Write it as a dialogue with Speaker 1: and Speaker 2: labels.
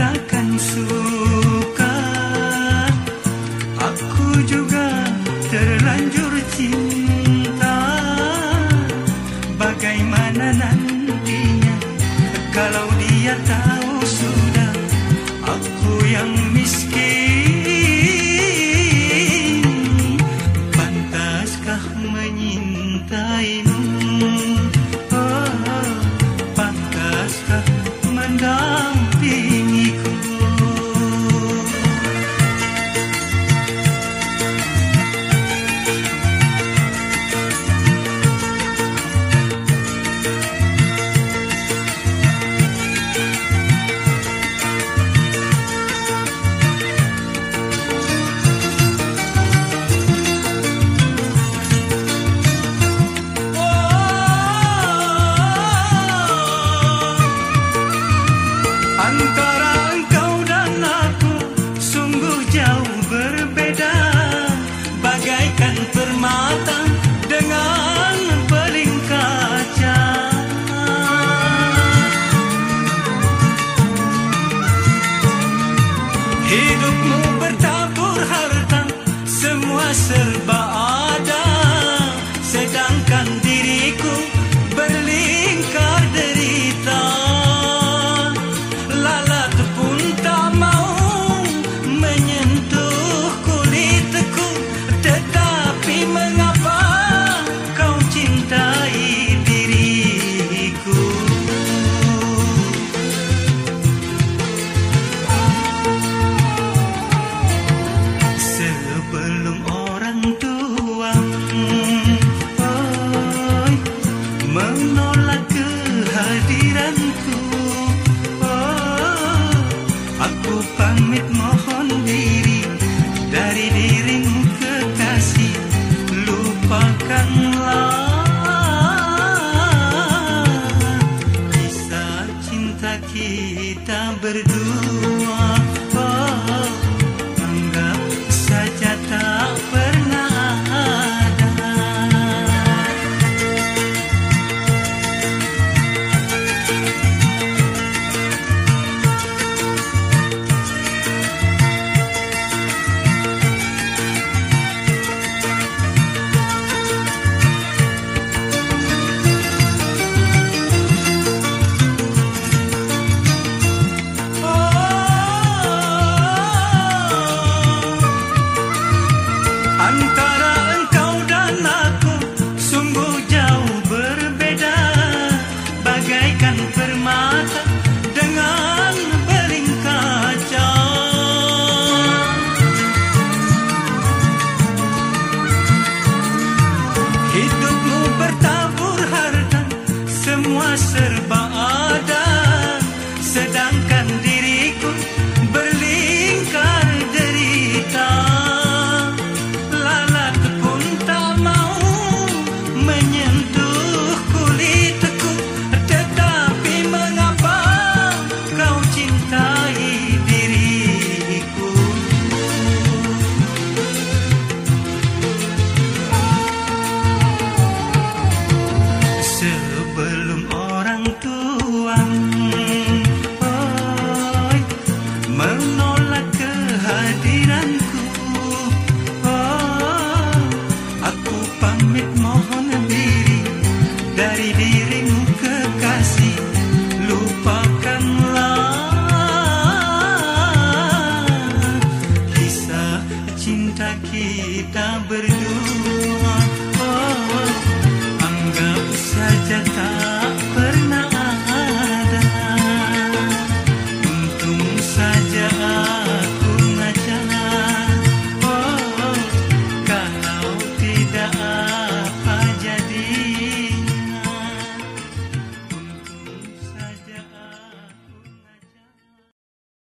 Speaker 1: Kata you. मा